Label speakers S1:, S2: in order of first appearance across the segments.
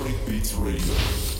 S1: Electronic Beats Radio.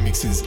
S1: Mixes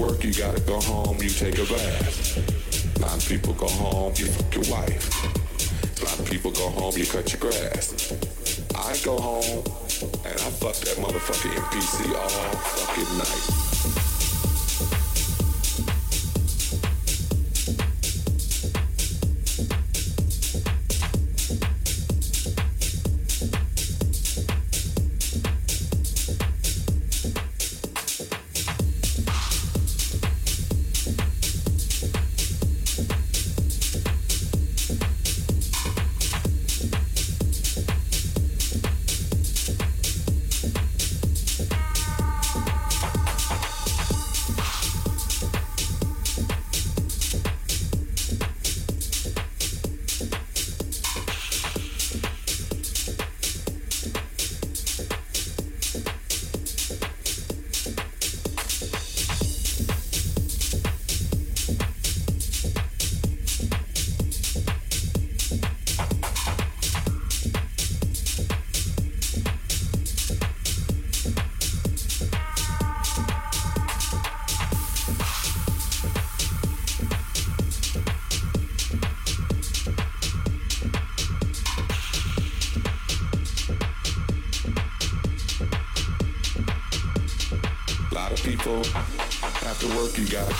S2: work you gotta go home, you take a bath. A lot of people go home, you fuck your wife. A lot of people go home, you cut your grass. I go home and I fuck that motherfucking MPC all fucking night.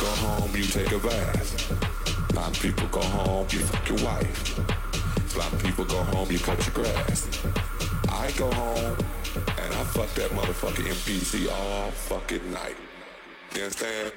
S2: go home, you take a bath. A lot of people go home, you fuck your wife. A lot of people go home, you cut your grass. I go home and I fuck that motherfucker MPC all fucking night. You understand?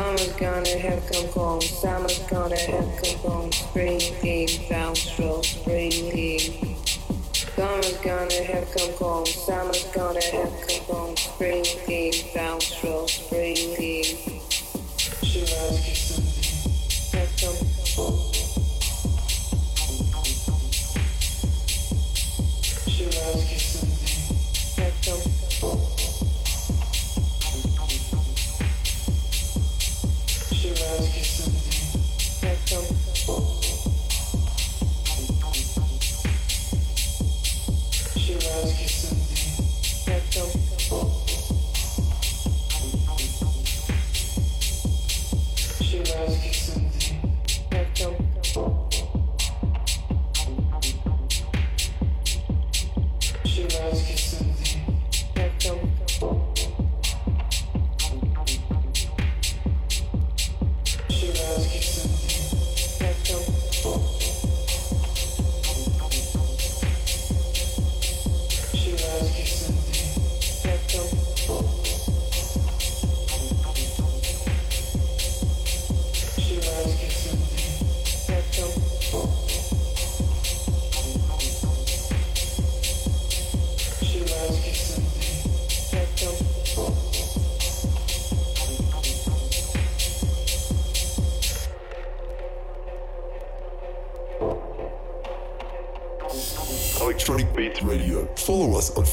S3: Summer's gonna have come home, summer's gonna have come home. Spring came, down stroke, spring came. Summer's gonna have come home, summer's gonna have come home. Spring came, down stroke, spring came.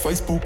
S1: Facebook.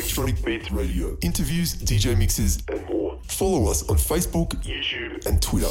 S1: Electronic Beats Radio, interviews, DJ mixes, and more. Follow us on Facebook, YouTube, and Twitter.